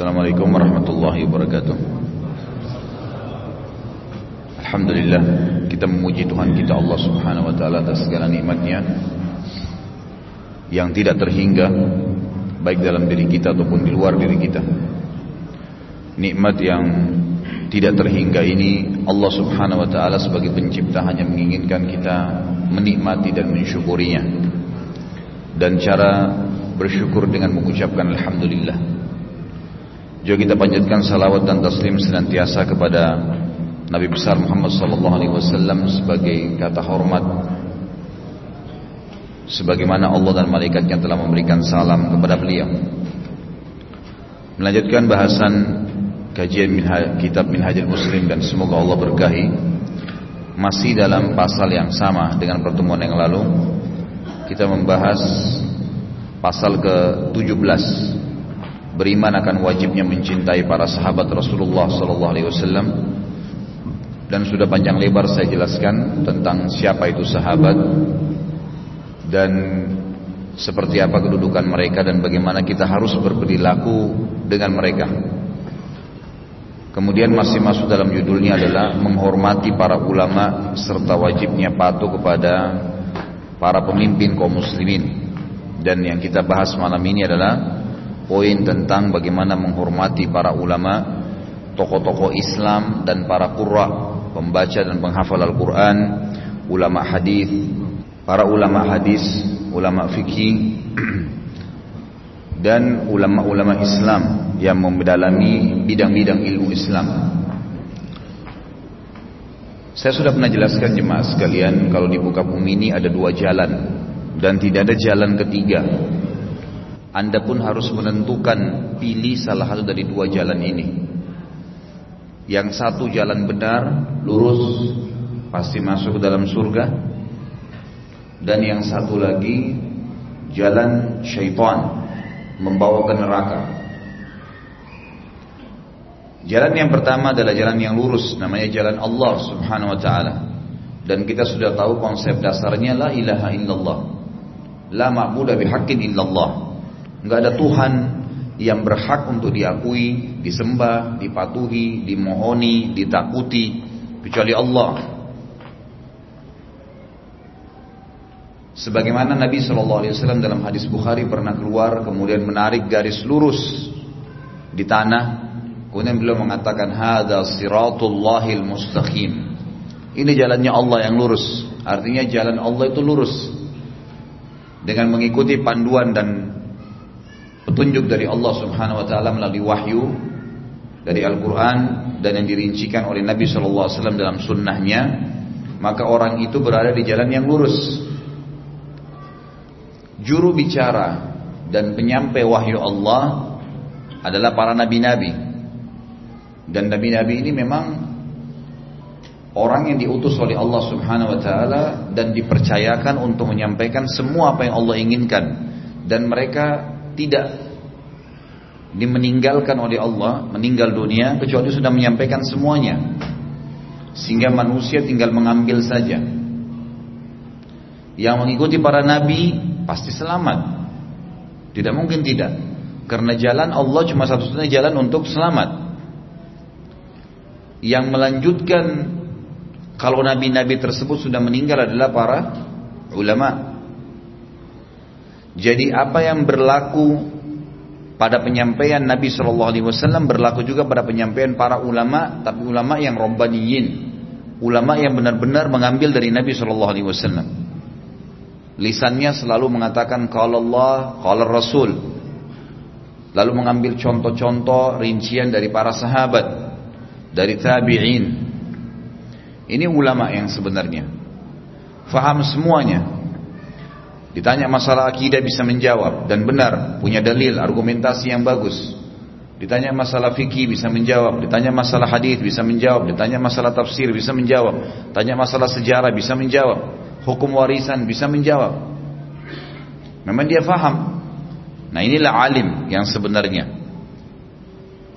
Assalamualaikum warahmatullahi wabarakatuh. Alhamdulillah kita memuji Tuhan kita Allah subhanahu wa ta'ala atas segala nikmatnya yang tidak terhingga baik dalam diri kita ataupun di luar diri kita. Nikmat yang tidak terhingga ini Allah subhanahu wa ta'ala sebagai pencipta hanya menginginkan kita menikmati dan mensyukurinya. Dan cara bersyukur dengan mengucapkan Alhamdulillah juga kita panjatkan salawat dan taslim senantiasa kepada Nabi besar Muhammad sallallahu alaihi wasallam sebagai kata hormat sebagaimana Allah dan malaikatnya telah memberikan salam kepada beliau. Melanjutkan bahasan kajian minha, kitab Minhajul Muslim dan semoga Allah berkahi masih dalam pasal yang sama dengan pertemuan yang lalu kita membahas pasal ke-17 beriman akan wajibnya mencintai para sahabat Rasulullah sallallahu alaihi wasallam dan sudah panjang lebar saya jelaskan tentang siapa itu sahabat dan seperti apa kedudukan mereka dan bagaimana kita harus berperilaku dengan mereka. Kemudian masih masuk dalam judulnya adalah menghormati para ulama serta wajibnya patuh kepada para pemimpin kaum muslimin. Dan yang kita bahas malam ini adalah poin tentang bagaimana menghormati para ulama, tokoh-tokoh Islam dan para qurra, pembaca dan penghafal Al-Qur'an, ulama hadis, para ulama hadis, ulama fikih dan ulama-ulama Islam yang mendalami bidang-bidang ilmu Islam. Saya sudah pernah jelaskan jemaah sekalian kalau di buka bumi ini ada dua jalan dan tidak ada jalan ketiga anda pun harus menentukan pilih salah satu dari dua jalan ini. Yang satu jalan benar, lurus, pasti masuk ke dalam surga. Dan yang satu lagi jalan syaitan membawa ke neraka. Jalan yang pertama adalah jalan yang lurus, namanya jalan Allah Subhanahu wa taala. Dan kita sudah tahu konsep dasarnya la ilaha illallah. La ma'budu bihaqqin illallah. Nggak ada Tuhan yang berhak untuk diakui, disembah, dipatuhi, dimohoni, ditakuti kecuali Allah. Sebagaimana Nabi Shallallahu Alaihi Wasallam dalam hadis Bukhari pernah keluar kemudian menarik garis lurus di tanah, kemudian beliau mengatakan hada siratullahil mustaqim. Ini jalannya Allah yang lurus. Artinya jalan Allah itu lurus. Dengan mengikuti panduan dan petunjuk dari Allah Subhanahu wa taala melalui wahyu dari Al-Qur'an dan yang dirincikan oleh Nabi sallallahu alaihi wasallam dalam sunnahnya, maka orang itu berada di jalan yang lurus. Juru bicara dan penyampai wahyu Allah adalah para nabi-nabi. Dan nabi-nabi ini memang orang yang diutus oleh Allah Subhanahu wa taala dan dipercayakan untuk menyampaikan semua apa yang Allah inginkan dan mereka tidak dimeninggalkan oleh Allah, meninggal dunia kecuali sudah menyampaikan semuanya. Sehingga manusia tinggal mengambil saja. Yang mengikuti para nabi pasti selamat. Tidak mungkin tidak. Karena jalan Allah cuma satu-satunya jalan untuk selamat. Yang melanjutkan kalau nabi-nabi tersebut sudah meninggal adalah para ulama. Jadi apa yang berlaku pada penyampaian Nabi Shallallahu Alaihi Wasallam berlaku juga pada penyampaian para ulama, tapi ulama yang robbaniyin, ulama yang benar-benar mengambil dari Nabi Shallallahu Alaihi Wasallam. Lisannya selalu mengatakan kalau Allah, kalau Rasul, lalu mengambil contoh-contoh rincian dari para sahabat, dari tabi'in. Ini ulama yang sebenarnya faham semuanya, Ditanya masalah akidah bisa menjawab dan benar, punya dalil, argumentasi yang bagus. Ditanya masalah fikih bisa menjawab, ditanya masalah hadis bisa menjawab, ditanya masalah tafsir bisa menjawab, tanya masalah sejarah bisa menjawab, hukum warisan bisa menjawab. Memang dia faham. Nah inilah alim yang sebenarnya.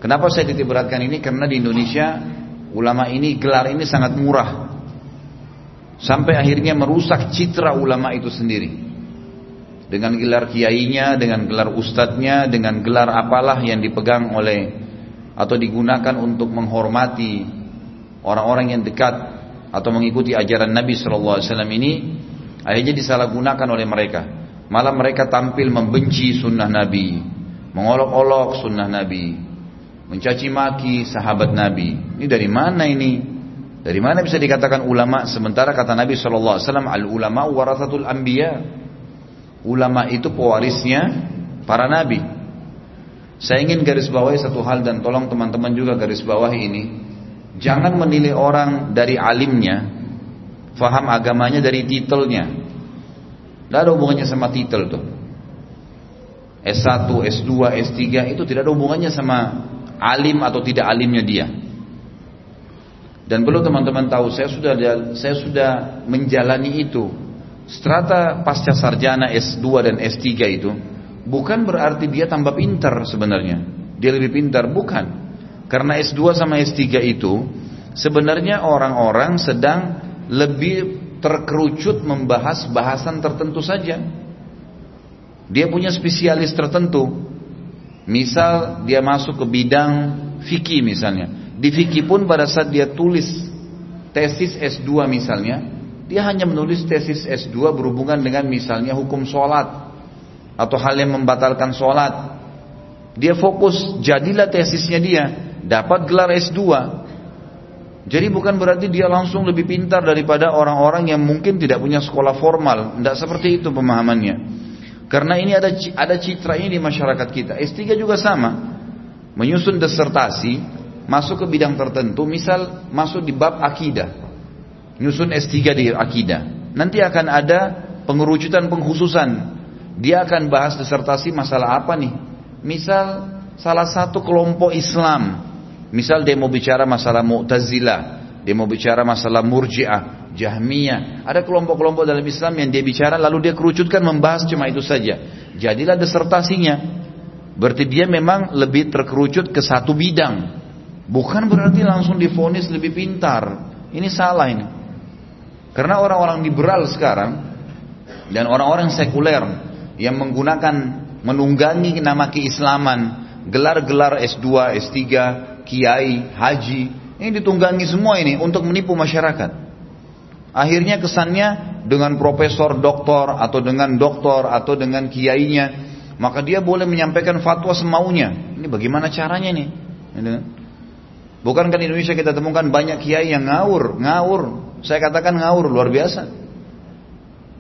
Kenapa saya titik beratkan ini? Karena di Indonesia ulama ini gelar ini sangat murah. Sampai akhirnya merusak citra ulama itu sendiri. Dengan gelar kiainya, dengan gelar ustadznya, dengan gelar apalah yang dipegang oleh atau digunakan untuk menghormati orang-orang yang dekat atau mengikuti ajaran Nabi Shallallahu Alaihi Wasallam ini, akhirnya disalahgunakan oleh mereka. Malah mereka tampil membenci sunnah Nabi, mengolok-olok sunnah Nabi, mencaci maki sahabat Nabi. Ini dari mana ini? Dari mana bisa dikatakan ulama sementara kata Nabi Shallallahu Alaihi Wasallam al ulama warasatul anbiya ulama itu pewarisnya para nabi. Saya ingin garis bawahi satu hal dan tolong teman-teman juga garis bawahi ini. Jangan menilai orang dari alimnya, faham agamanya dari titelnya. Tidak ada hubungannya sama titel tuh. S1, S2, S3 itu tidak ada hubungannya sama alim atau tidak alimnya dia. Dan perlu teman-teman tahu, saya sudah saya sudah menjalani itu strata pasca sarjana S2 dan S3 itu bukan berarti dia tambah pintar sebenarnya. Dia lebih pintar, bukan. Karena S2 sama S3 itu sebenarnya orang-orang sedang lebih terkerucut membahas bahasan tertentu saja. Dia punya spesialis tertentu. Misal dia masuk ke bidang fikih misalnya. Di fikih pun pada saat dia tulis tesis S2 misalnya, dia hanya menulis tesis S2 berhubungan dengan misalnya hukum sholat atau hal yang membatalkan sholat. Dia fokus, jadilah tesisnya dia, dapat gelar S2. Jadi bukan berarti dia langsung lebih pintar daripada orang-orang yang mungkin tidak punya sekolah formal. Tidak seperti itu pemahamannya. Karena ini ada ada citra ini di masyarakat kita. S3 juga sama. Menyusun disertasi, masuk ke bidang tertentu, misal masuk di bab akidah nyusun S3 di akidah. Nanti akan ada pengerucutan pengkhususan. Dia akan bahas disertasi masalah apa nih? Misal salah satu kelompok Islam. Misal dia mau bicara masalah Mu'tazilah, dia mau bicara masalah Murji'ah, Jahmiyah. Ada kelompok-kelompok dalam Islam yang dia bicara lalu dia kerucutkan membahas cuma itu saja. Jadilah disertasinya. Berarti dia memang lebih terkerucut ke satu bidang. Bukan berarti langsung difonis lebih pintar. Ini salah ini. Karena orang-orang liberal sekarang dan orang-orang sekuler yang menggunakan menunggangi nama keislaman, gelar-gelar S2, S3, kiai, haji, ini ditunggangi semua ini untuk menipu masyarakat. Akhirnya kesannya dengan profesor, doktor atau dengan doktor atau dengan kiainya, maka dia boleh menyampaikan fatwa semaunya. Ini bagaimana caranya nih? Bukankah di Indonesia kita temukan banyak kiai yang ngawur, ngawur, saya katakan ngawur luar biasa.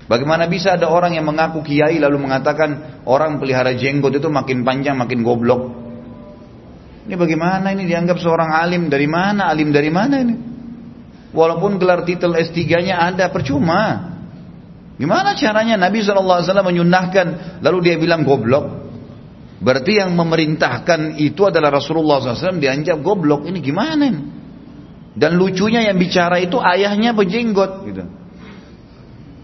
Bagaimana bisa ada orang yang mengaku kiai lalu mengatakan orang pelihara jenggot itu makin panjang makin goblok? Ini bagaimana ini dianggap seorang alim dari mana? Alim dari mana ini? Walaupun gelar titel S3-nya ada percuma. Gimana caranya Nabi SAW menyunahkan lalu dia bilang goblok? Berarti yang memerintahkan itu adalah Rasulullah SAW dianggap goblok. Ini gimana ini? Dan lucunya yang bicara itu ayahnya berjenggot gitu.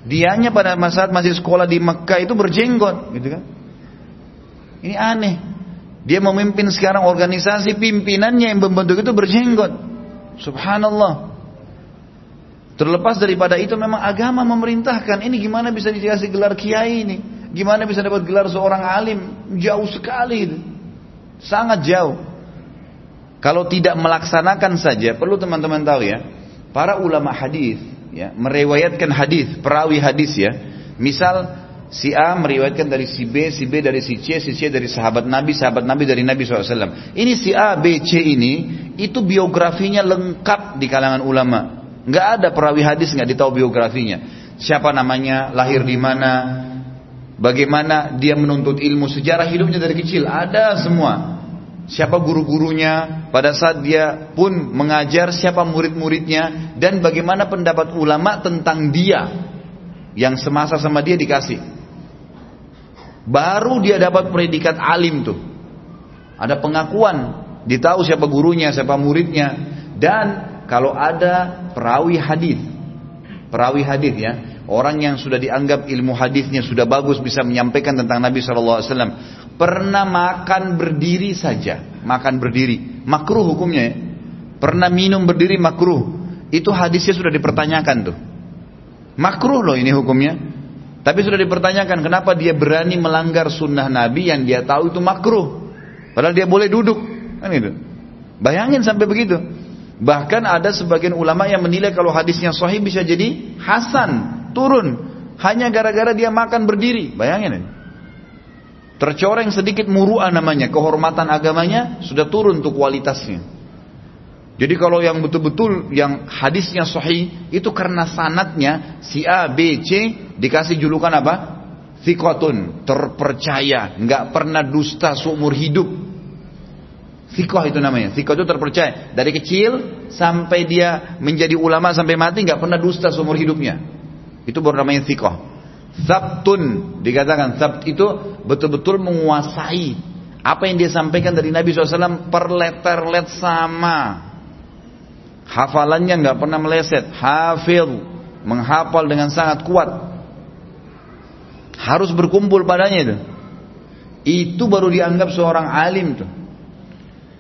Dianya pada masa masih sekolah di Mekah itu berjenggot gitu kan. Ini aneh. Dia memimpin sekarang organisasi pimpinannya yang membentuk itu berjenggot. Subhanallah. Terlepas daripada itu memang agama memerintahkan. Ini gimana bisa dikasih gelar kiai ini? Gimana bisa dapat gelar seorang alim? Jauh sekali. Sangat jauh. Kalau tidak melaksanakan saja, perlu teman-teman tahu ya, para ulama hadis ya, meriwayatkan hadis, perawi hadis ya. Misal si A meriwayatkan dari si B, si B dari si C, si C dari sahabat Nabi, sahabat Nabi dari Nabi SAW. Ini si A, B, C ini, itu biografinya lengkap di kalangan ulama. Nggak ada perawi hadis nggak ditahu biografinya. Siapa namanya, lahir di mana, bagaimana dia menuntut ilmu, sejarah hidupnya dari kecil, ada semua siapa guru-gurunya, pada saat dia pun mengajar siapa murid-muridnya dan bagaimana pendapat ulama tentang dia yang semasa sama dia dikasih. Baru dia dapat predikat alim tuh. Ada pengakuan, ditahu siapa gurunya, siapa muridnya dan kalau ada perawi hadis. Perawi hadis ya, orang yang sudah dianggap ilmu hadisnya sudah bagus bisa menyampaikan tentang Nabi SAW pernah makan berdiri saja, makan berdiri, makruh hukumnya ya. Pernah minum berdiri makruh. Itu hadisnya sudah dipertanyakan tuh. Makruh loh ini hukumnya. Tapi sudah dipertanyakan kenapa dia berani melanggar sunnah Nabi yang dia tahu itu makruh. Padahal dia boleh duduk. Kan itu. Bayangin sampai begitu. Bahkan ada sebagian ulama yang menilai kalau hadisnya sahih bisa jadi hasan, turun. Hanya gara-gara dia makan berdiri. Bayangin ini. Tercoreng sedikit muruah namanya, kehormatan agamanya sudah turun untuk kualitasnya. Jadi kalau yang betul-betul yang hadisnya sahih itu karena sanatnya si A, B, C dikasih julukan apa? Thikotun, terpercaya, nggak pernah dusta seumur hidup. Thikoh itu namanya. Thikoh itu terpercaya. Dari kecil sampai dia menjadi ulama sampai mati nggak pernah dusta seumur hidupnya. Itu baru namanya thikoh. Sabtun dikatakan sabt itu betul-betul menguasai apa yang dia sampaikan dari Nabi SAW per letter-let sama Hafalannya nggak pernah meleset. Hafil menghafal dengan sangat kuat. Harus berkumpul padanya itu. Itu baru dianggap seorang alim tuh.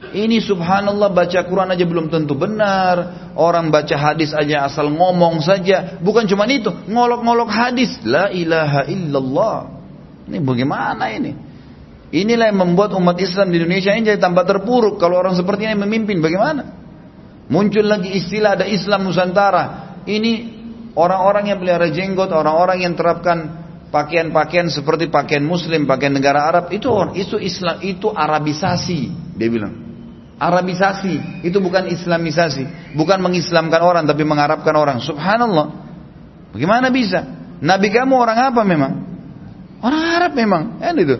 Ini subhanallah baca Quran aja belum tentu benar. Orang baca hadis aja asal ngomong saja. Bukan cuma itu, ngolok-ngolok hadis. La ilaha illallah. Ini bagaimana ini? Inilah yang membuat umat Islam di Indonesia ini jadi tambah terpuruk. Kalau orang seperti ini memimpin, bagaimana? Muncul lagi istilah ada Islam Nusantara. Ini orang-orang yang pelihara jenggot, orang-orang yang terapkan pakaian-pakaian seperti pakaian Muslim, pakaian negara Arab itu itu Islam itu Arabisasi, dia bilang. Arabisasi itu bukan Islamisasi, bukan mengislamkan orang tapi mengarabkan orang. Subhanallah. Bagaimana bisa? Nabi kamu orang apa memang? Orang Arab memang, kan itu.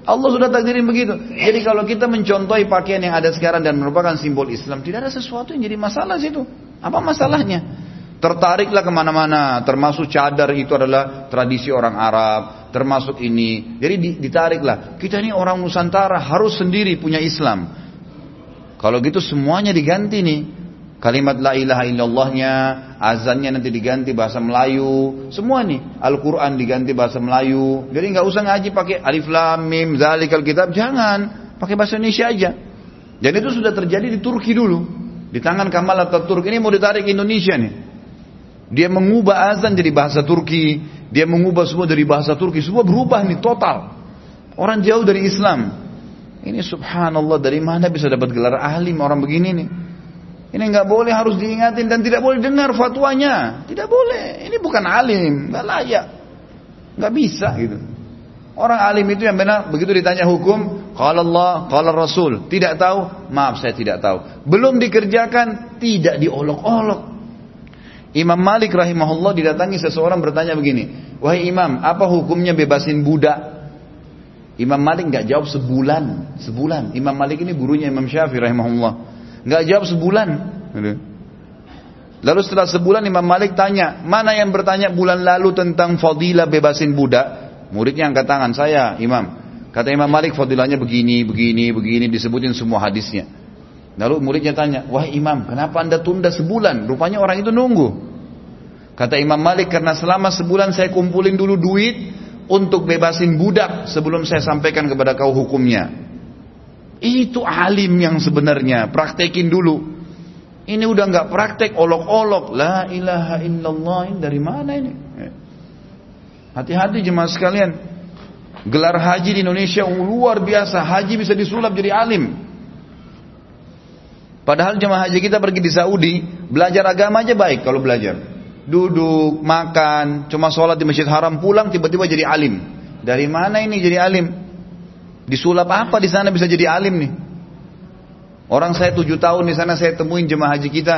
Allah sudah takdirin begitu. Jadi kalau kita mencontohi pakaian yang ada sekarang dan merupakan simbol Islam, tidak ada sesuatu yang jadi masalah situ. Apa masalahnya? Tertariklah ke mana-mana, termasuk cadar itu adalah tradisi orang Arab, termasuk ini. Jadi ditariklah. Kita ini orang Nusantara harus sendiri punya Islam. Kalau gitu semuanya diganti nih. Kalimat la ilaha illallahnya, azannya nanti diganti bahasa Melayu, semua nih. Al-Quran diganti bahasa Melayu. Jadi nggak usah ngaji pakai alif lam mim zalikal kitab, jangan. Pakai bahasa Indonesia aja. Dan itu sudah terjadi di Turki dulu. Di tangan Kamal Ataturk ini mau ditarik Indonesia nih. Dia mengubah azan jadi bahasa Turki, dia mengubah semua dari bahasa Turki, semua berubah nih total. Orang jauh dari Islam. Ini subhanallah dari mana bisa dapat gelar alim orang begini nih? Ini nggak boleh harus diingatin dan tidak boleh dengar fatwanya. Tidak boleh. Ini bukan alim, nggak layak, nggak bisa gitu. Orang alim itu yang benar begitu ditanya hukum, kalau Allah, kalau Rasul, tidak tahu, maaf saya tidak tahu. Belum dikerjakan, tidak diolok-olok. Imam Malik rahimahullah didatangi seseorang bertanya begini, wahai Imam, apa hukumnya bebasin budak? Imam Malik nggak jawab sebulan, sebulan. Imam Malik ini gurunya Imam Syafi'i rahimahullah nggak jawab sebulan. Lalu setelah sebulan Imam Malik tanya, mana yang bertanya bulan lalu tentang fadilah bebasin budak? Muridnya angkat tangan, saya Imam. Kata Imam Malik fadilahnya begini, begini, begini, disebutin semua hadisnya. Lalu muridnya tanya, wah Imam, kenapa anda tunda sebulan? Rupanya orang itu nunggu. Kata Imam Malik, karena selama sebulan saya kumpulin dulu duit untuk bebasin budak sebelum saya sampaikan kepada kau hukumnya. Itu alim yang sebenarnya. Praktekin dulu. Ini udah nggak praktek olok-olok. La ilaha illallah. Ini dari mana ini? Eh. Hati-hati jemaah sekalian. Gelar haji di Indonesia luar biasa. Haji bisa disulap jadi alim. Padahal jemaah haji kita pergi di Saudi, belajar agama aja baik kalau belajar. Duduk, makan, cuma sholat di masjid haram, pulang tiba-tiba jadi alim. Dari mana ini jadi alim? Disulap apa di sana bisa jadi alim nih? Orang saya tujuh tahun di sana saya temuin jemaah haji kita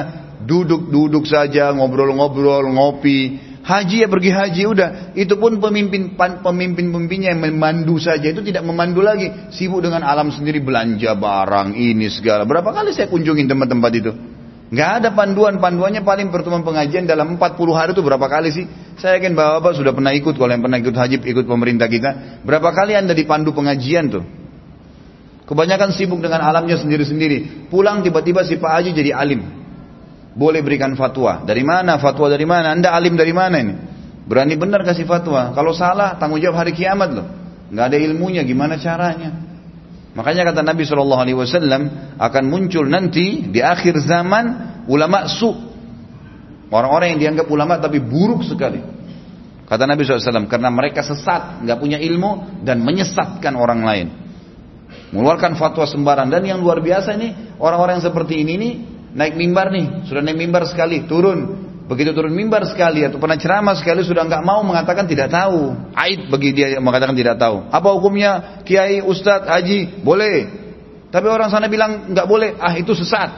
duduk-duduk saja ngobrol-ngobrol ngopi. Haji ya pergi haji udah. Itu pun pemimpin pemimpin pemimpinnya yang memandu saja itu tidak memandu lagi. Sibuk dengan alam sendiri belanja barang ini segala. Berapa kali saya kunjungin tempat-tempat itu? Nggak ada panduan, panduannya paling pertemuan pengajian dalam 40 hari itu berapa kali sih? Saya yakin bapak-bapak sudah pernah ikut, kalau yang pernah ikut haji, ikut pemerintah kita. Berapa kali anda dipandu pengajian tuh? Kebanyakan sibuk dengan alamnya sendiri-sendiri. Pulang tiba-tiba si Pak Haji jadi alim. Boleh berikan fatwa. Dari mana? Fatwa dari mana? Anda alim dari mana ini? Berani benar kasih fatwa. Kalau salah, tanggung jawab hari kiamat loh. Nggak ada ilmunya, gimana caranya? Makanya kata Nabi Shallallahu Alaihi Wasallam akan muncul nanti di akhir zaman ulama su, orang-orang yang dianggap ulama tapi buruk sekali. Kata Nabi SAW, karena mereka sesat, nggak punya ilmu dan menyesatkan orang lain. Mengeluarkan fatwa sembarang dan yang luar biasa ini orang-orang yang seperti ini nih naik mimbar nih, sudah naik mimbar sekali, turun. Begitu turun mimbar sekali atau pernah ceramah sekali sudah nggak mau mengatakan tidak tahu. Aib bagi dia yang mengatakan tidak tahu. Apa hukumnya kiai, ustadz, haji? Boleh. Tapi orang sana bilang nggak boleh. Ah itu sesat.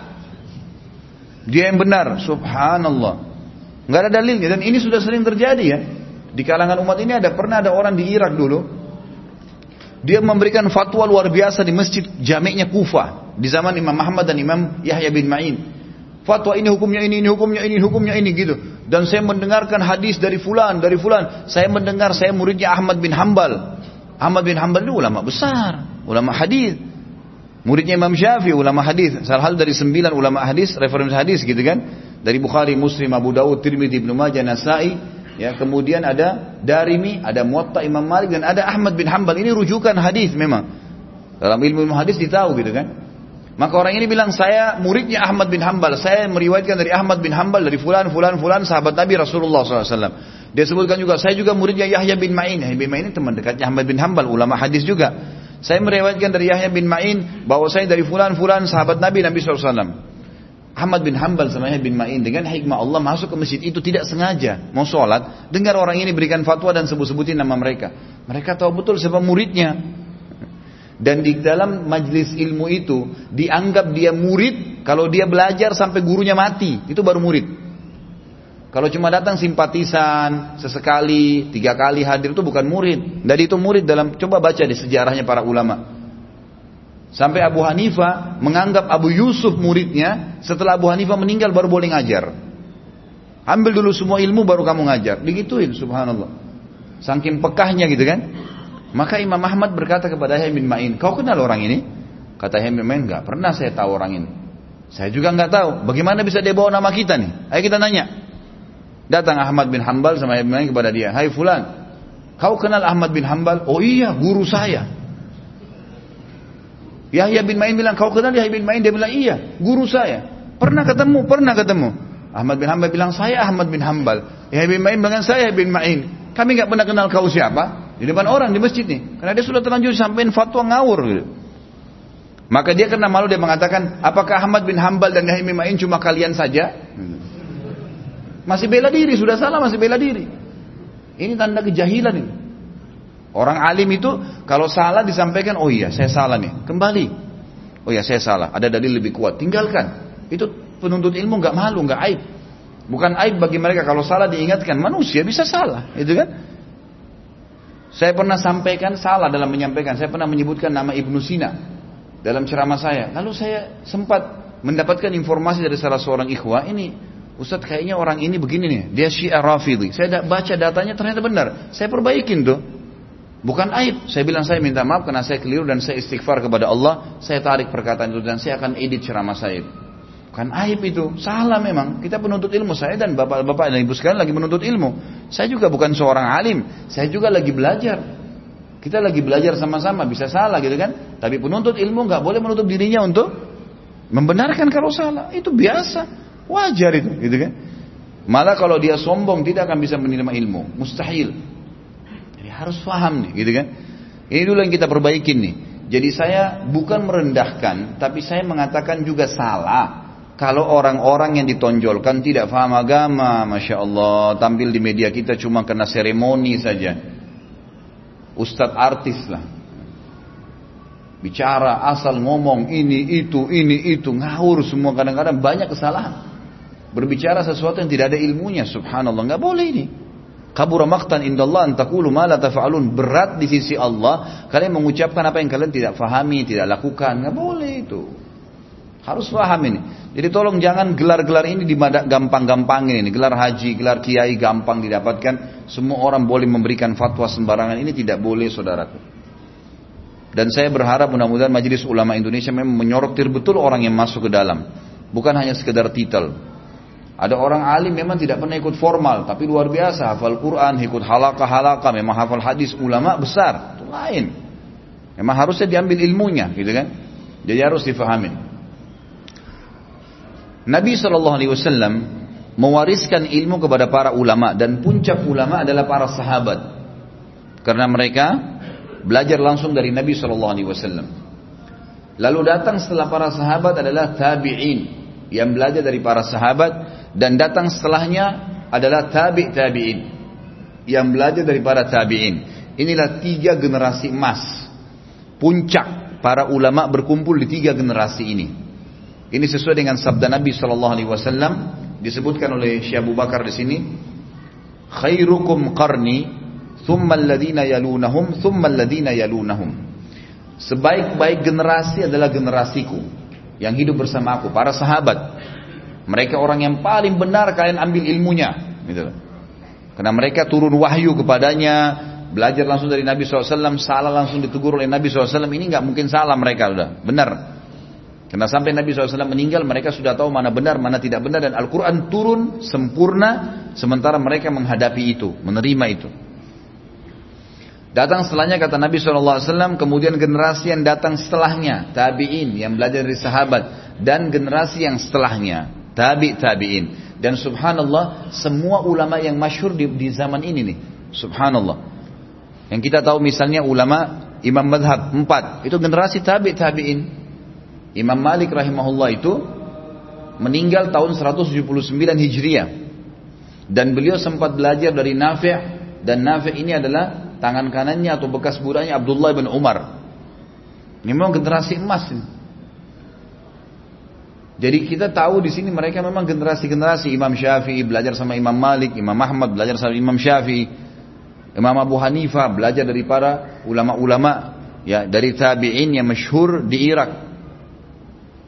Dia yang benar. Subhanallah. Nggak ada dalilnya dan ini sudah sering terjadi ya. Di kalangan umat ini ada pernah ada orang di Irak dulu. Dia memberikan fatwa luar biasa di masjid jamiknya Kufa di zaman Imam Muhammad dan Imam Yahya bin Ma'in. Fatwa ini hukumnya ini, ini hukumnya ini, hukumnya ini gitu. Dan saya mendengarkan hadis dari fulan, dari fulan. Saya mendengar saya muridnya Ahmad bin Hambal. Ahmad bin Hambal itu ulama besar, ulama hadis. Muridnya Imam Syafi'i ulama hadis. Salah satu dari sembilan ulama hadis, referensi hadis gitu kan. Dari Bukhari, Muslim, Abu Dawud, Tirmidzi, Ibnu Majah, Nasai. Ya, kemudian ada Darimi, ada Muwatta Imam Malik dan ada Ahmad bin Hambal. Ini rujukan hadis memang. Dalam ilmu ilmu hadis ditahu gitu kan. Maka orang ini bilang saya muridnya Ahmad bin Hambal. Saya meriwayatkan dari Ahmad bin Hambal dari fulan fulan fulan sahabat Nabi Rasulullah SAW. Dia sebutkan juga saya juga muridnya Yahya bin Ma'in. Yahya bin Ma'in teman dekatnya Ahmad bin Hambal, ulama hadis juga. Saya meriwayatkan dari Yahya bin Ma'in bahwa saya dari fulan fulan sahabat Nabi Nabi SAW. Ahmad bin Hambal sama Yahya bin Ma'in dengan hikmah Allah masuk ke masjid itu tidak sengaja mau sholat dengar orang ini berikan fatwa dan sebut-sebutin nama mereka mereka tahu betul siapa muridnya dan di dalam majlis ilmu itu dianggap dia murid kalau dia belajar sampai gurunya mati, itu baru murid. Kalau cuma datang simpatisan sesekali, tiga kali hadir itu bukan murid. Dan itu murid dalam coba baca di sejarahnya para ulama. Sampai Abu Hanifah menganggap Abu Yusuf muridnya, setelah Abu Hanifah meninggal baru boleh ngajar. Ambil dulu semua ilmu baru kamu ngajar. Digituin subhanallah. Saking pekahnya gitu kan. Maka Imam Ahmad berkata kepada Yahya bin Ma'in, kau kenal orang ini? Kata Yahya bin Ma'in, enggak pernah saya tahu orang ini. Saya juga enggak tahu. Bagaimana bisa dia bawa nama kita nih? Ayo kita nanya. Datang Ahmad bin Hambal sama Yahya bin Ma'in kepada dia. Hai fulan, kau kenal Ahmad bin Hambal? Oh iya, guru saya. Yahya bin Ma'in bilang, kau kenal Yahya bin Ma'in? Dia bilang, iya, guru saya. Pernah ketemu, pernah ketemu. Ahmad bin Hambal bilang, saya Ahmad bin Hambal. Yahya bin Ma'in bilang, saya bin Ma'in. Kami nggak pernah kenal kau siapa. Di depan orang di masjid nih. Karena dia sudah terlanjur sampein fatwa ngawur gitu. Maka dia kena malu dia mengatakan, apakah Ahmad bin Hambal dan Yahya Ma'in cuma kalian saja? Masih bela diri, sudah salah masih bela diri. Ini tanda kejahilan ini. Orang alim itu kalau salah disampaikan, oh iya saya salah nih, kembali. Oh iya saya salah, ada dalil lebih kuat, tinggalkan. Itu penuntut ilmu nggak malu, nggak aib. Bukan aib bagi mereka kalau salah diingatkan, manusia bisa salah, itu kan? Saya pernah sampaikan salah dalam menyampaikan. Saya pernah menyebutkan nama Ibnu Sina dalam ceramah saya. Lalu saya sempat mendapatkan informasi dari salah seorang ikhwah ini. Ustadz kayaknya orang ini begini nih. Dia Syiah Rafidhi. Saya baca datanya ternyata benar. Saya perbaikin tuh. Bukan aib. Saya bilang saya minta maaf karena saya keliru dan saya istighfar kepada Allah. Saya tarik perkataan itu dan saya akan edit ceramah saya. Bukan aib itu, salah memang. Kita penuntut ilmu saya dan bapak-bapak dan ibu sekalian lagi menuntut ilmu. Saya juga bukan seorang alim, saya juga lagi belajar. Kita lagi belajar sama-sama, bisa salah gitu kan? Tapi penuntut ilmu nggak boleh menutup dirinya untuk membenarkan kalau salah. Itu biasa, wajar itu, gitu kan? Malah kalau dia sombong tidak akan bisa menerima ilmu, mustahil. Jadi harus paham nih, gitu kan? Ini dulu yang kita perbaikin nih. Jadi saya bukan merendahkan, tapi saya mengatakan juga salah. Kalau orang-orang yang ditonjolkan tidak paham agama, masya Allah, tampil di media kita cuma kena seremoni saja. Ustadz artis lah. Bicara asal ngomong ini itu ini itu ngawur semua kadang-kadang banyak kesalahan. Berbicara sesuatu yang tidak ada ilmunya, subhanallah nggak boleh ini. Kabura maktan indallah antakulu ma. Berat di sisi Allah kalian mengucapkan apa yang kalian tidak fahami, tidak lakukan. nggak boleh itu. Harus paham ini. Jadi tolong jangan gelar-gelar ini gampang-gampangin ini. Gelar haji, gelar kiai gampang didapatkan. Semua orang boleh memberikan fatwa sembarangan. Ini tidak boleh saudaraku. Dan saya berharap mudah-mudahan majelis ulama Indonesia memang menyortir betul orang yang masuk ke dalam. Bukan hanya sekedar titel. Ada orang alim memang tidak pernah ikut formal. Tapi luar biasa. Hafal Quran, ikut halakah-halakah. Memang hafal hadis ulama besar. Itu lain. Memang harusnya diambil ilmunya gitu kan. Jadi harus difahami. Nabi Wasallam mewariskan ilmu kepada para ulama dan puncak ulama adalah para sahabat. Karena mereka belajar langsung dari Nabi Wasallam. Lalu datang setelah para sahabat adalah tabi'in yang belajar dari para sahabat dan datang setelahnya adalah tabi' tabi'in yang belajar dari para tabi'in. Inilah tiga generasi emas. Puncak para ulama berkumpul di tiga generasi ini. Ini sesuai dengan sabda Nabi Shallallahu Alaihi Wasallam disebutkan oleh Syekh Abu Bakar di sini. Khairukum qarni, thumma alladhina yalunahum, thumma alladhina yalunahum. Sebaik-baik generasi adalah generasiku yang hidup bersama aku, para sahabat. Mereka orang yang paling benar kalian ambil ilmunya, gitu. Karena mereka turun wahyu kepadanya, belajar langsung dari Nabi SAW, salah langsung ditegur oleh Nabi SAW, ini nggak mungkin salah mereka udah, benar. Karena sampai Nabi SAW meninggal, mereka sudah tahu mana benar, mana tidak benar, dan Al-Quran turun sempurna, sementara mereka menghadapi itu, menerima itu. Datang setelahnya kata Nabi SAW, kemudian generasi yang datang setelahnya, tabi'in, yang belajar dari sahabat, dan generasi yang setelahnya, tabi' tabi'in. Dan subhanallah, semua ulama yang masyur di, di zaman ini nih, subhanallah. Yang kita tahu misalnya ulama Imam Madhab empat, itu generasi tabi' tabi'in. Imam Malik rahimahullah itu meninggal tahun 179 Hijriah. Dan beliau sempat belajar dari Nafi' dan Nafi' ini adalah tangan kanannya atau bekas budaknya Abdullah bin Umar. Ini memang generasi emas ini. Jadi kita tahu di sini mereka memang generasi-generasi Imam Syafi'i belajar sama Imam Malik, Imam Ahmad belajar sama Imam Syafi'i, Imam Abu Hanifah belajar dari para ulama-ulama ya dari tabi'in yang masyhur di Irak.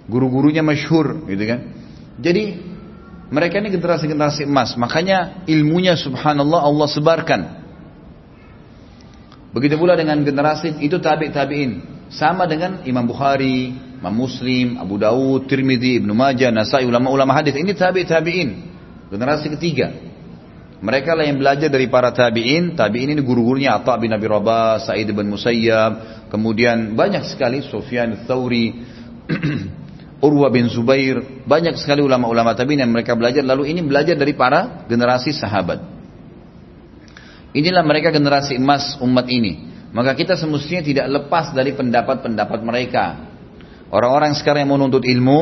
Guru-gurunya masyhur gitu kan. Jadi mereka ini generasi-generasi emas, makanya ilmunya subhanallah Allah sebarkan. Begitu pula dengan generasi itu tabi' tabi'in. Sama dengan Imam Bukhari, Imam Muslim, Abu Dawud, Tirmidzi, Ibnu Majah, Nasai, ulama-ulama hadis. Ini tabi' tabi'in. Generasi ketiga. Mereka lah yang belajar dari para tabi'in. Tabi'in ini guru-gurunya Atta bin Abi Rabah, Sa'id bin Musayyab, kemudian banyak sekali Sufyan Thawri, Urwa bin Zubair, banyak sekali ulama-ulama tabi'in yang mereka belajar. Lalu ini belajar dari para generasi sahabat. Inilah mereka generasi emas umat ini. Maka kita semestinya tidak lepas dari pendapat-pendapat mereka. Orang-orang sekarang yang menuntut ilmu,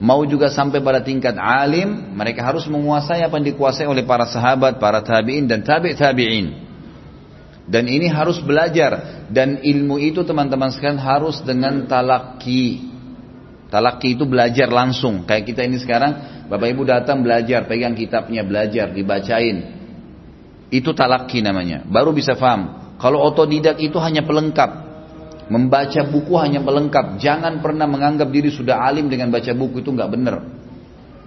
mau juga sampai pada tingkat alim, mereka harus menguasai apa yang dikuasai oleh para sahabat, para tabi'in dan tabi' tabi'in. Dan ini harus belajar. Dan ilmu itu teman-teman sekalian harus dengan talaki. Talaki itu belajar langsung. Kayak kita ini sekarang, Bapak Ibu datang belajar, pegang kitabnya, belajar, dibacain. Itu talaki namanya. Baru bisa paham. Kalau otodidak itu hanya pelengkap. Membaca buku hanya pelengkap. Jangan pernah menganggap diri sudah alim dengan baca buku itu nggak benar.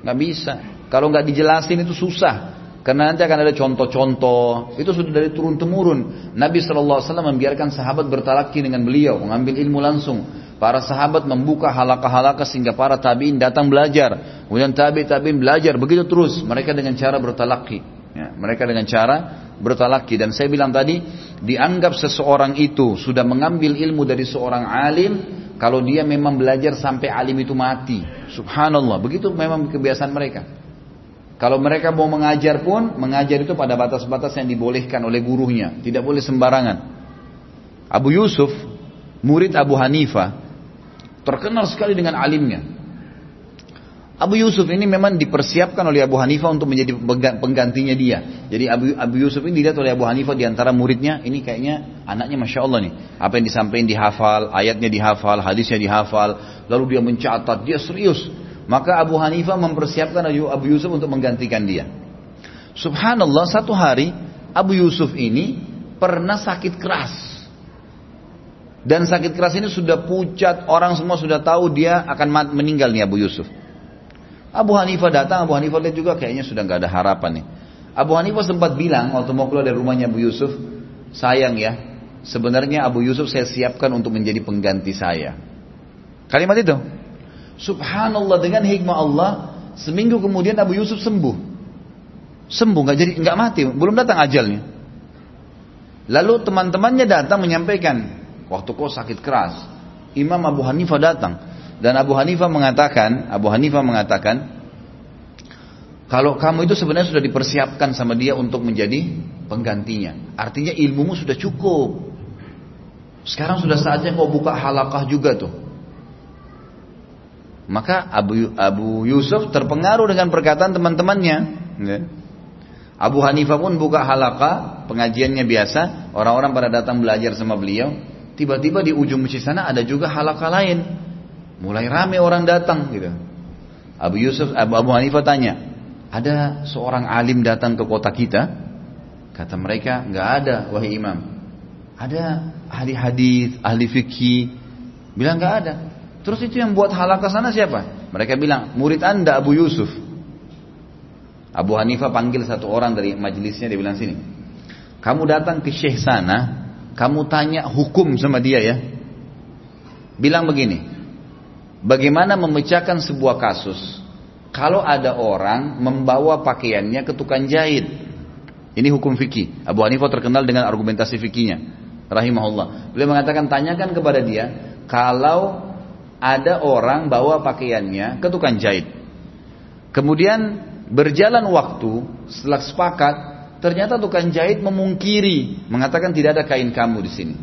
Nggak bisa. Kalau nggak dijelasin itu susah. Karena nanti akan ada contoh-contoh. Itu sudah dari turun temurun. Nabi SAW membiarkan sahabat bertalaki dengan beliau, mengambil ilmu langsung. Para sahabat membuka halaka-halaka sehingga para tabiin datang belajar. Kemudian tabi tabiin belajar. Begitu terus. Mereka dengan cara bertalaki. Ya, mereka dengan cara bertalaki dan saya bilang tadi dianggap seseorang itu sudah mengambil ilmu dari seorang alim kalau dia memang belajar sampai alim itu mati subhanallah begitu memang kebiasaan mereka kalau mereka mau mengajar pun mengajar itu pada batas-batas yang dibolehkan oleh gurunya tidak boleh sembarangan Abu Yusuf murid Abu Hanifah terkenal sekali dengan alimnya Abu Yusuf ini memang dipersiapkan oleh Abu Hanifah untuk menjadi penggantinya dia. Jadi Abu, Abu Yusuf ini dilihat oleh Abu Hanifah di antara muridnya, ini kayaknya anaknya Masya Allah nih. Apa yang disampaikan dihafal, ayatnya dihafal, hadisnya dihafal, lalu dia mencatat, dia serius. Maka Abu Hanifah mempersiapkan Abu Yusuf untuk menggantikan dia. Subhanallah satu hari Abu Yusuf ini pernah sakit keras. Dan sakit keras ini sudah pucat, orang semua sudah tahu dia akan meninggal nih Abu Yusuf. Abu Hanifah datang, Abu Hanifah lihat juga kayaknya sudah nggak ada harapan nih. Abu Hanifah sempat bilang waktu mau keluar dari rumahnya Abu Yusuf, sayang ya, sebenarnya Abu Yusuf saya siapkan untuk menjadi pengganti saya. Kalimat itu. Subhanallah dengan hikmah Allah, seminggu kemudian Abu Yusuf sembuh. Sembuh, nggak jadi nggak mati, belum datang ajalnya. Lalu teman-temannya datang menyampaikan, waktu kau sakit keras, Imam Abu Hanifah datang. Dan Abu Hanifah mengatakan, Abu Hanifah mengatakan, Kalau kamu itu sebenarnya sudah dipersiapkan sama dia untuk menjadi penggantinya. Artinya ilmumu sudah cukup. Sekarang sudah saatnya kau buka halakah juga tuh. Maka Abu, Abu Yusuf terpengaruh dengan perkataan teman-temannya. Ya. Abu Hanifah pun buka halakah, pengajiannya biasa. Orang-orang pada datang belajar sama beliau. Tiba-tiba di ujung masjid sana ada juga halakah lain. Mulai rame orang datang gitu. Abu Yusuf, Abu, Abu Hanifah tanya, ada seorang alim datang ke kota kita? Kata mereka, nggak ada, wahai imam. Ada ahli hadis, ahli fikih. Bilang nggak ada. Terus itu yang buat halakah sana siapa? Mereka bilang, murid anda Abu Yusuf. Abu Hanifah panggil satu orang dari majelisnya, dia bilang sini. Kamu datang ke syekh sana, kamu tanya hukum sama dia ya. Bilang begini, bagaimana memecahkan sebuah kasus kalau ada orang membawa pakaiannya ke tukang jahit. Ini hukum fikih. Abu Hanifah terkenal dengan argumentasi fikihnya. Rahimahullah. Beliau mengatakan, tanyakan kepada dia, kalau ada orang bawa pakaiannya ke tukang jahit. Kemudian berjalan waktu setelah sepakat ternyata tukang jahit memungkiri mengatakan tidak ada kain kamu di sini.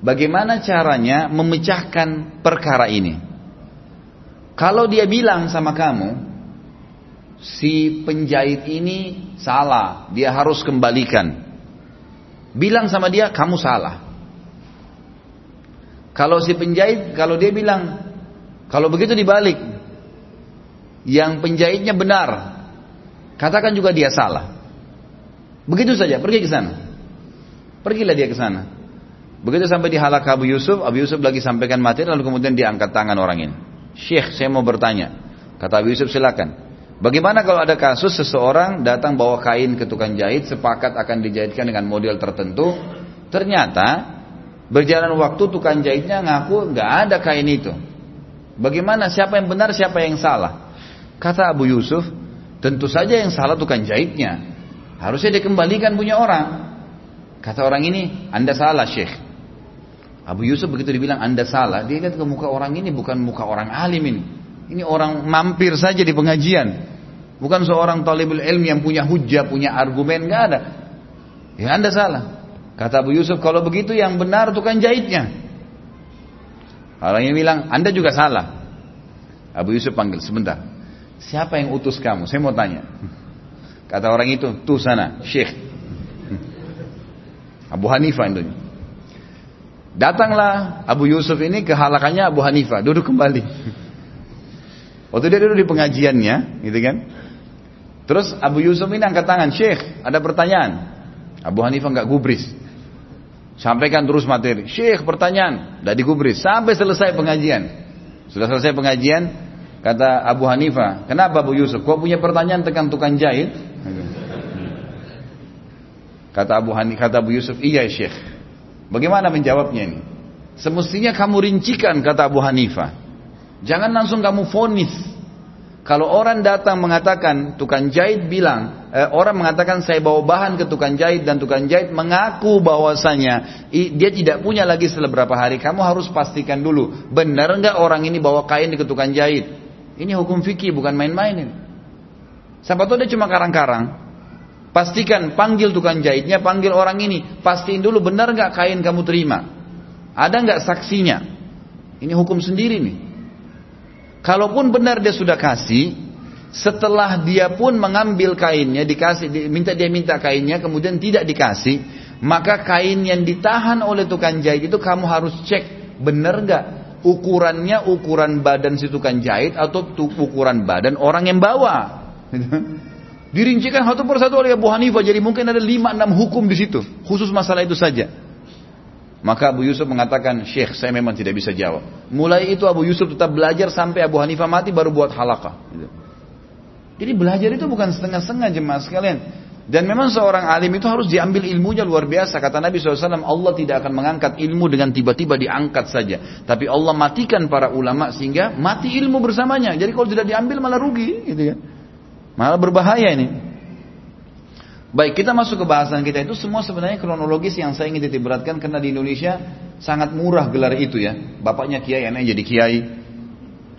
Bagaimana caranya memecahkan perkara ini? Kalau dia bilang sama kamu, si penjahit ini salah, dia harus kembalikan. Bilang sama dia, kamu salah. Kalau si penjahit, kalau dia bilang, kalau begitu dibalik, yang penjahitnya benar, katakan juga dia salah. Begitu saja, pergi ke sana. Pergilah dia ke sana. Begitu sampai di halak Abu Yusuf, Abu Yusuf lagi sampaikan materi, lalu kemudian diangkat tangan orang ini. Syekh, saya mau bertanya. Kata Abu Yusuf, silakan. Bagaimana kalau ada kasus seseorang datang bawa kain ke tukang jahit, sepakat akan dijahitkan dengan model tertentu, ternyata Berjalan waktu tukang jahitnya ngaku nggak ada kain itu. Bagaimana siapa yang benar siapa yang salah? Kata Abu Yusuf, tentu saja yang salah tukang jahitnya. Harusnya dikembalikan punya orang. Kata orang ini, Anda salah Syekh. Abu Yusuf begitu dibilang Anda salah, dia lihat ke muka orang ini bukan muka orang alim ini. Ini orang mampir saja di pengajian. Bukan seorang talibul ilmi yang punya hujah, punya argumen, nggak ada. Ya Anda salah. Kata Abu Yusuf, kalau begitu yang benar tukang jahitnya. Orang ini bilang, Anda juga salah. Abu Yusuf panggil, sebentar. Siapa yang utus kamu? Saya mau tanya. Kata orang itu, tuh sana, Syekh. Abu Hanifah itu. Datanglah Abu Yusuf ini ke halakannya Abu Hanifah, duduk kembali. Waktu dia duduk di pengajiannya, gitu kan? Terus Abu Yusuf ini angkat tangan, Syekh, ada pertanyaan. Abu Hanifah nggak gubris. Sampaikan terus materi. Syekh pertanyaan, tidak digubris sampai selesai pengajian. Sudah selesai pengajian, kata Abu Hanifah, kenapa Abu Yusuf? Kau punya pertanyaan tekan tukang jahit? Kata Abu Hanifah, kata Abu Yusuf, iya Syekh. Bagaimana menjawabnya ini? Semestinya kamu rincikan kata Abu Hanifah. Jangan langsung kamu fonis. Kalau orang datang mengatakan tukang jahit bilang, eh, orang mengatakan saya bawa bahan ke tukang jahit dan tukang jahit mengaku bahwasanya dia tidak punya lagi setelah berapa hari, kamu harus pastikan dulu benar nggak orang ini bawa kain ke tukang jahit. Ini hukum fikih bukan main-main ini. Siapa tahu dia cuma karang-karang. Pastikan panggil tukang jahitnya, panggil orang ini, pastiin dulu benar nggak kain kamu terima. Ada nggak saksinya? Ini hukum sendiri nih. Kalaupun benar dia sudah kasih, setelah dia pun mengambil kainnya, dikasih, minta dia minta kainnya, kemudian tidak dikasih, maka kain yang ditahan oleh tukang jahit itu kamu harus cek benar nggak ukurannya ukuran badan si tukang jahit atau ukuran badan orang yang bawa. Dirincikan satu persatu oleh Abu Hanifah, jadi mungkin ada lima enam hukum di situ, khusus masalah itu saja. Maka Abu Yusuf mengatakan, Syekh saya memang tidak bisa jawab. Mulai itu Abu Yusuf tetap belajar sampai Abu Hanifah mati baru buat halakah. Jadi belajar itu bukan setengah-setengah jemaah sekalian. Dan memang seorang alim itu harus diambil ilmunya luar biasa. Kata Nabi SAW, Allah tidak akan mengangkat ilmu dengan tiba-tiba diangkat saja. Tapi Allah matikan para ulama sehingga mati ilmu bersamanya. Jadi kalau tidak diambil malah rugi. Gitu ya. Malah berbahaya ini. Baik, kita masuk ke bahasan kita itu semua sebenarnya kronologis yang saya ingin titik beratkan karena di Indonesia sangat murah gelar itu ya. Bapaknya kiai, anaknya jadi kiai.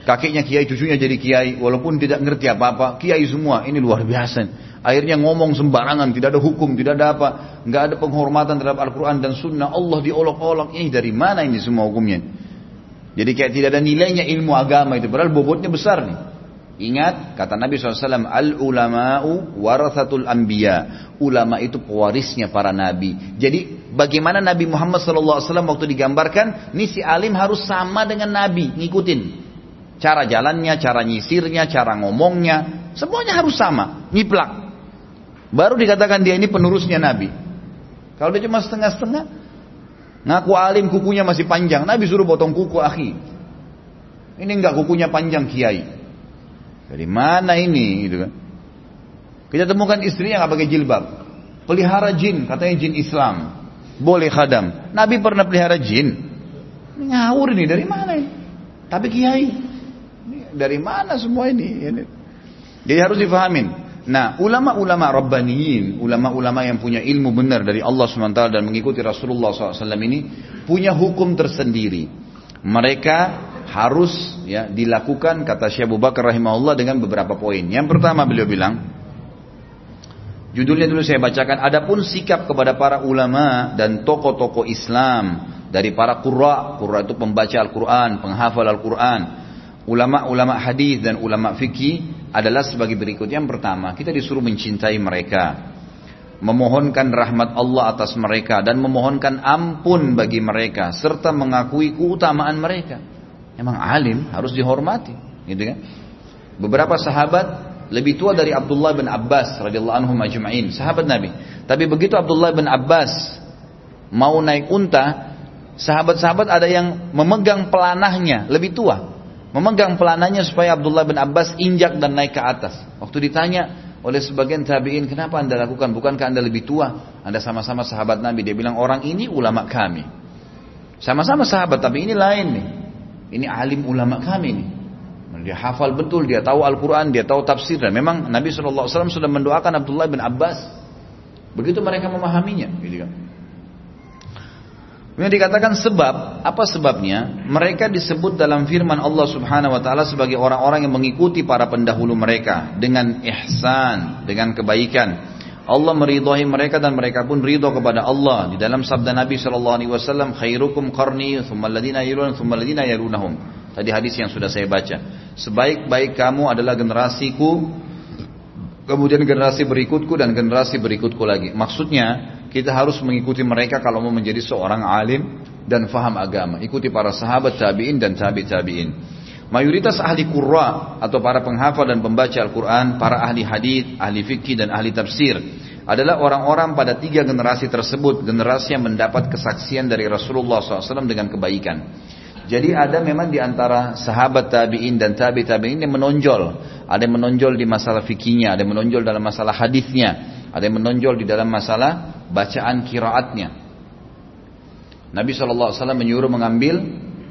Kakeknya kiai, cucunya jadi kiai, walaupun tidak ngerti apa-apa, kiai semua. Ini luar biasa. Akhirnya ngomong sembarangan, tidak ada hukum, tidak ada apa, nggak ada penghormatan terhadap Al-Quran dan Sunnah. Allah diolok-olok. Ini dari mana ini semua hukumnya? Jadi kayak tidak ada nilainya ilmu agama itu. Padahal bobotnya besar nih. Ingat kata Nabi SAW, al ulama'u warathatul anbiya. Ulama itu pewarisnya para nabi. Jadi bagaimana Nabi Muhammad SAW waktu digambarkan, ini si alim harus sama dengan nabi, ngikutin. Cara jalannya, cara nyisirnya, cara ngomongnya, semuanya harus sama, nyiplak. Baru dikatakan dia ini penerusnya nabi. Kalau dia cuma setengah-setengah, ngaku alim kukunya masih panjang, nabi suruh potong kuku akhi. Ini enggak kukunya panjang kiai. Dari mana ini gitu kan? Kita temukan istrinya nggak pakai jilbab. Pelihara jin, katanya jin Islam. Boleh khadam. Nabi pernah pelihara jin. Ngawur ini dari mana ini? Tapi kiai. dari mana semua ini? Jadi harus difahamin. Nah, ulama-ulama rabbaniyin, ulama-ulama yang punya ilmu benar dari Allah SWT dan mengikuti Rasulullah SAW ini punya hukum tersendiri. Mereka harus ya dilakukan kata Syekh Abu Bakar rahimahullah dengan beberapa poin. Yang pertama beliau bilang Judulnya dulu saya bacakan Adapun sikap kepada para ulama dan tokoh-tokoh Islam dari para qurra, qurra itu pembaca Al-Qur'an, penghafal Al-Qur'an, ulama-ulama hadis dan ulama fikih adalah sebagai berikut. Yang pertama, kita disuruh mencintai mereka, memohonkan rahmat Allah atas mereka dan memohonkan ampun bagi mereka serta mengakui keutamaan mereka. Emang alim harus dihormati, gitu kan? Beberapa sahabat lebih tua dari Abdullah bin Abbas radhiyallahu anhu majma'in, sahabat Nabi. Tapi begitu Abdullah bin Abbas mau naik unta, sahabat-sahabat ada yang memegang pelanahnya, lebih tua. Memegang pelanahnya supaya Abdullah bin Abbas injak dan naik ke atas. Waktu ditanya oleh sebagian tabi'in, kenapa anda lakukan? Bukankah anda lebih tua? Anda sama-sama sahabat Nabi. Dia bilang, orang ini ulama kami. Sama-sama sahabat, tapi ini lain nih. Ini alim ulama kami nih. Dia hafal betul, dia tahu Al-Quran, dia tahu tafsir. Dan memang Nabi SAW sudah mendoakan Abdullah bin Abbas. Begitu mereka memahaminya. Gitu kan. Dikatakan sebab, apa sebabnya? Mereka disebut dalam firman Allah Subhanahu wa taala sebagai orang-orang yang mengikuti para pendahulu mereka dengan ihsan, dengan kebaikan. Allah meridhai mereka dan mereka pun ridho kepada Allah. Di dalam sabda Nabi sallallahu alaihi wasallam, "Khairukum qarni, tsumma alladziina yalunhum, tsumma alladziina yalunhum." Tadi hadis yang sudah saya baca. Sebaik-baik kamu adalah generasiku, kemudian generasi berikutku dan generasi berikutku lagi. Maksudnya, kita harus mengikuti mereka kalau mau menjadi seorang alim dan faham agama. Ikuti para sahabat tabi'in dan tabi' tabi'in. Mayoritas ahli qurra atau para penghafal dan pembaca Al-Quran, para ahli hadith, ahli fikih dan ahli tafsir adalah orang-orang pada tiga generasi tersebut, generasi yang mendapat kesaksian dari Rasulullah SAW dengan kebaikan. Jadi ada memang di antara sahabat tabi'in dan tabi tabi'in yang menonjol. Ada yang menonjol di masalah fikihnya, ada yang menonjol dalam masalah hadithnya, ada yang menonjol di dalam masalah bacaan kiraatnya. Nabi SAW menyuruh mengambil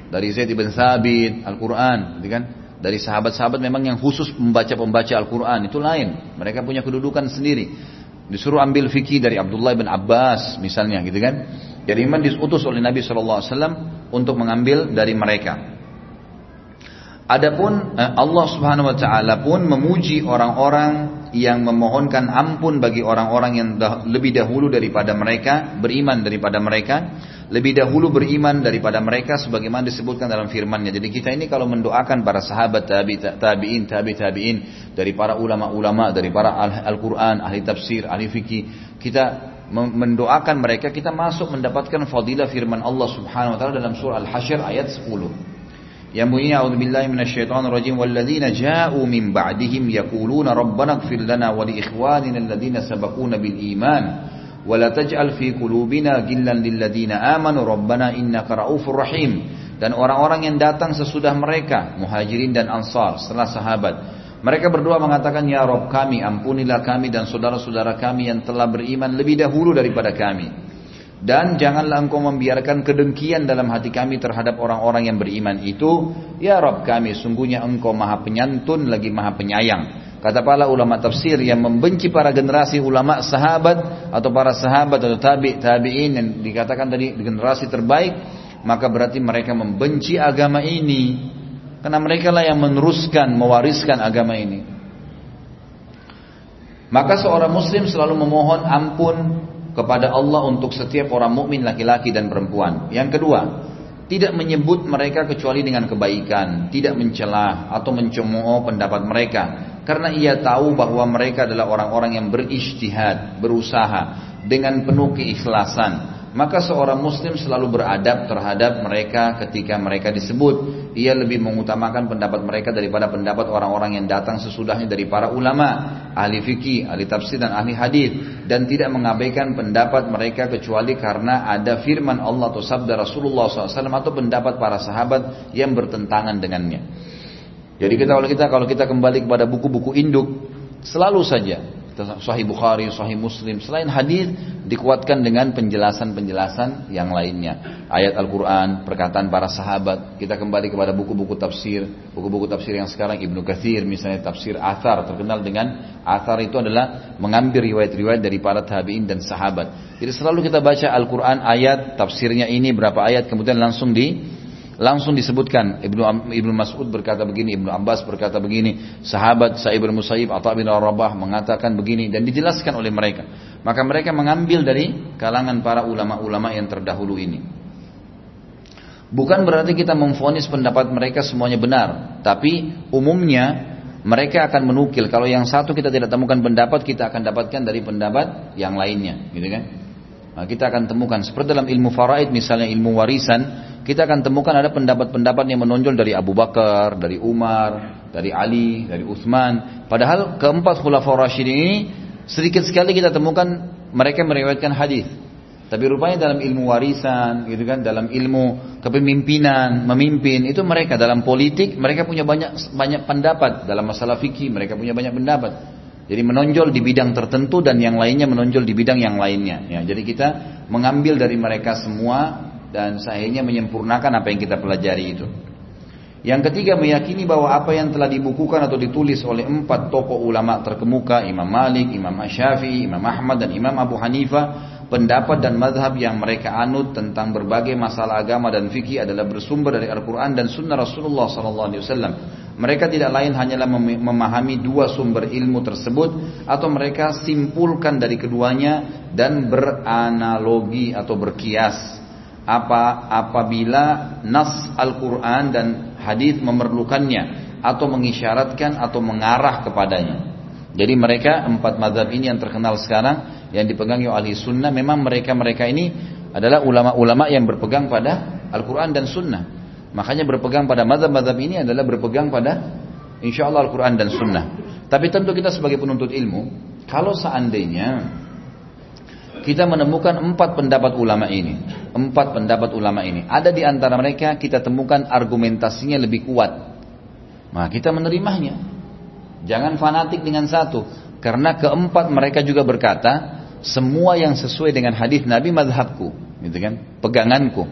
dari Zaid bin Sabit Al-Quran, gitu kan? Dari sahabat-sahabat memang yang khusus membaca-pembaca Al-Quran itu lain. Mereka punya kedudukan sendiri. Disuruh ambil fikih dari Abdullah bin Abbas misalnya, gitu kan? Jadi memang diutus oleh Nabi SAW untuk mengambil dari mereka. Adapun eh, Allah Subhanahu wa taala pun memuji orang-orang yang memohonkan ampun bagi orang-orang yang lebih dahulu daripada mereka, beriman daripada mereka lebih dahulu beriman daripada mereka sebagaimana disebutkan dalam firman-Nya. Jadi kita ini kalau mendoakan para sahabat tabi tabi'in, tabi tabi'in dari para ulama-ulama, dari para Al-Qur'an, ahli tafsir, ahli fikih, kita mendoakan mereka kita masuk mendapatkan fadilah firman Allah Subhanahu wa taala dalam surah Al-Hasyr ayat 10. Yang bunyinya a'udzubillahi minasyaitonir rajim walladzina ja'u min ba'dihim yaquluna rabbana ighfir lana wa li ikhwanina alladhina sabaquna bil iman ولا تجعل في قلوبنا غلا للذين ladina ربنا rabbana رؤوف رحيم dan orang-orang yang datang sesudah mereka muhajirin dan ansar setelah sahabat. Mereka berdua mengatakan ya Rob kami ampunilah kami dan saudara-saudara kami yang telah beriman lebih dahulu daripada kami. Dan janganlah engkau membiarkan kedengkian dalam hati kami terhadap orang-orang yang beriman itu. Ya Rob kami sungguhnya engkau maha penyantun lagi maha penyayang. Kata para ulama tafsir yang membenci para generasi ulama sahabat atau para sahabat atau tabi tabiin yang dikatakan tadi generasi terbaik, maka berarti mereka membenci agama ini. Karena mereka lah yang meneruskan, mewariskan agama ini. Maka seorang muslim selalu memohon ampun kepada Allah untuk setiap orang mukmin laki-laki dan perempuan. Yang kedua, tidak menyebut mereka kecuali dengan kebaikan, tidak mencela atau mencemooh pendapat mereka, karena ia tahu bahwa mereka adalah orang-orang yang berijtihad, berusaha dengan penuh keikhlasan maka seorang muslim selalu beradab terhadap mereka ketika mereka disebut. Ia lebih mengutamakan pendapat mereka daripada pendapat orang-orang yang datang sesudahnya dari para ulama, ahli fikih, ahli tafsir dan ahli hadis dan tidak mengabaikan pendapat mereka kecuali karena ada firman Allah atau sabda Rasulullah SAW atau pendapat para sahabat yang bertentangan dengannya. Jadi kita kalau kita kalau kita kembali kepada buku-buku induk selalu saja Sahih Bukhari, Sahih Muslim, selain hadis dikuatkan dengan penjelasan-penjelasan yang lainnya. Ayat Al-Quran, perkataan para sahabat. Kita kembali kepada buku-buku tafsir, buku-buku tafsir yang sekarang Ibnu Katsir, misalnya tafsir Athar, terkenal dengan Athar itu adalah mengambil riwayat-riwayat dari para tabiin dan sahabat. Jadi selalu kita baca Al-Quran ayat, tafsirnya ini berapa ayat, kemudian langsung di Langsung disebutkan Ibnu Ibnu Mas'ud berkata begini, Ibnu Abbas berkata begini, sahabat Sa'ib bin Musayyib Atha bin Rabah mengatakan begini dan dijelaskan oleh mereka. Maka mereka mengambil dari kalangan para ulama-ulama yang terdahulu ini. Bukan berarti kita memfonis pendapat mereka semuanya benar, tapi umumnya mereka akan menukil kalau yang satu kita tidak temukan pendapat kita akan dapatkan dari pendapat yang lainnya, gitu kan? Nah, kita akan temukan seperti dalam ilmu faraid misalnya ilmu warisan kita akan temukan ada pendapat-pendapat yang menonjol dari Abu Bakar, dari Umar, dari Ali, dari Uthman. Padahal keempat khulafaur rasyidin ini sedikit sekali kita temukan mereka meriwayatkan hadis. Tapi rupanya dalam ilmu warisan, gitu kan, dalam ilmu kepemimpinan, memimpin itu mereka dalam politik mereka punya banyak banyak pendapat dalam masalah fikih mereka punya banyak pendapat. Jadi menonjol di bidang tertentu dan yang lainnya menonjol di bidang yang lainnya. Ya, jadi kita mengambil dari mereka semua dan sayangnya menyempurnakan apa yang kita pelajari itu. Yang ketiga meyakini bahwa apa yang telah dibukukan atau ditulis oleh empat tokoh ulama terkemuka Imam Malik, Imam Syafi'i, Imam Ahmad dan Imam Abu Hanifah pendapat dan madhab yang mereka anut tentang berbagai masalah agama dan fikih adalah bersumber dari Al-Quran dan Sunnah Rasulullah SAW. Mereka tidak lain hanyalah memahami dua sumber ilmu tersebut atau mereka simpulkan dari keduanya dan beranalogi atau berkias apa apabila nas Al-Qur'an dan hadis memerlukannya atau mengisyaratkan atau mengarah kepadanya. Jadi mereka empat madhab ini yang terkenal sekarang yang dipegang oleh sunnah memang mereka-mereka ini adalah ulama-ulama yang berpegang pada Al-Quran dan sunnah. Makanya berpegang pada madhab-madhab ini adalah berpegang pada insya Allah Al-Quran dan sunnah. Tapi tentu kita sebagai penuntut ilmu, kalau seandainya kita menemukan empat pendapat ulama ini. Empat pendapat ulama ini. Ada di antara mereka kita temukan argumentasinya lebih kuat. Nah kita menerimanya. Jangan fanatik dengan satu. Karena keempat mereka juga berkata, semua yang sesuai dengan hadis Nabi madhabku. Gitu kan? Peganganku.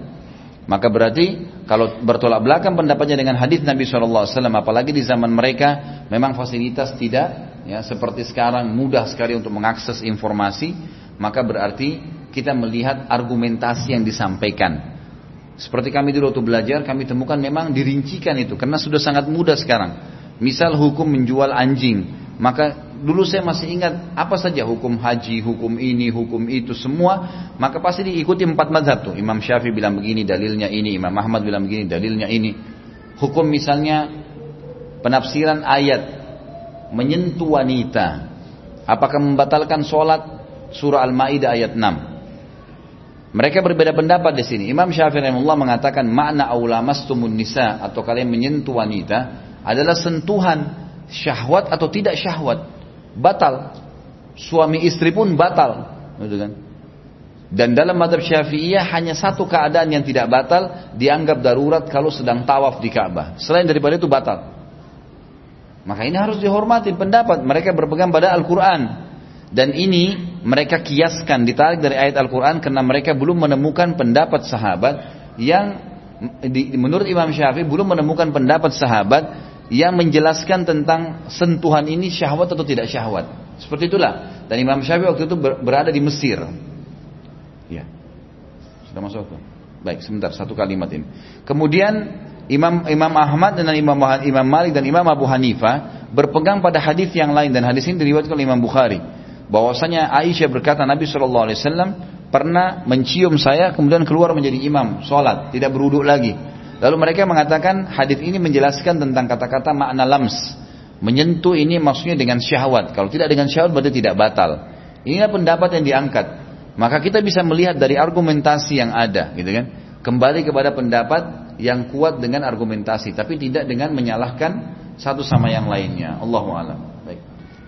Maka berarti kalau bertolak belakang pendapatnya dengan hadis Nabi SAW, apalagi di zaman mereka, memang fasilitas tidak ya seperti sekarang mudah sekali untuk mengakses informasi maka berarti kita melihat argumentasi yang disampaikan. Seperti kami dulu waktu belajar, kami temukan memang dirincikan itu, karena sudah sangat mudah sekarang. Misal hukum menjual anjing, maka dulu saya masih ingat apa saja hukum haji, hukum ini, hukum itu semua, maka pasti diikuti empat mazhab tuh. Imam Syafi'i bilang begini, dalilnya ini, Imam Ahmad bilang begini, dalilnya ini. Hukum misalnya penafsiran ayat menyentuh wanita, apakah membatalkan sholat surah Al-Maidah ayat 6. Mereka berbeda pendapat di sini. Imam Syafi'i rahimahullah mengatakan makna aulamastumun nisa atau kalian menyentuh wanita adalah sentuhan syahwat atau tidak syahwat. Batal. Suami istri pun batal. Gitu kan? Dan dalam madhab syafi'iyah hanya satu keadaan yang tidak batal dianggap darurat kalau sedang tawaf di Ka'bah. Selain daripada itu batal. Maka ini harus dihormati pendapat. Mereka berpegang pada Al-Quran. Dan ini mereka kiaskan ditarik dari ayat Al-Quran karena mereka belum menemukan pendapat sahabat yang di, menurut Imam Syafi'i belum menemukan pendapat sahabat yang menjelaskan tentang sentuhan ini syahwat atau tidak syahwat. Seperti itulah. Dan Imam Syafi'i waktu itu berada di Mesir. Ya. Sudah masuk tuh. Baik, sebentar satu kalimat ini. Kemudian Imam Imam Ahmad dan Imam Imam Malik dan Imam Abu Hanifah berpegang pada hadis yang lain dan hadis ini diriwayatkan oleh Imam Bukhari. Bahwasanya Aisyah berkata Nabi Shallallahu Alaihi Wasallam pernah mencium saya kemudian keluar menjadi imam sholat tidak beruduk lagi. Lalu mereka mengatakan hadis ini menjelaskan tentang kata-kata makna lams menyentuh ini maksudnya dengan syahwat. Kalau tidak dengan syahwat berarti tidak batal. Inilah pendapat yang diangkat. Maka kita bisa melihat dari argumentasi yang ada, gitu kan? Kembali kepada pendapat yang kuat dengan argumentasi tapi tidak dengan menyalahkan satu sama yang lainnya. Allahu a'lam.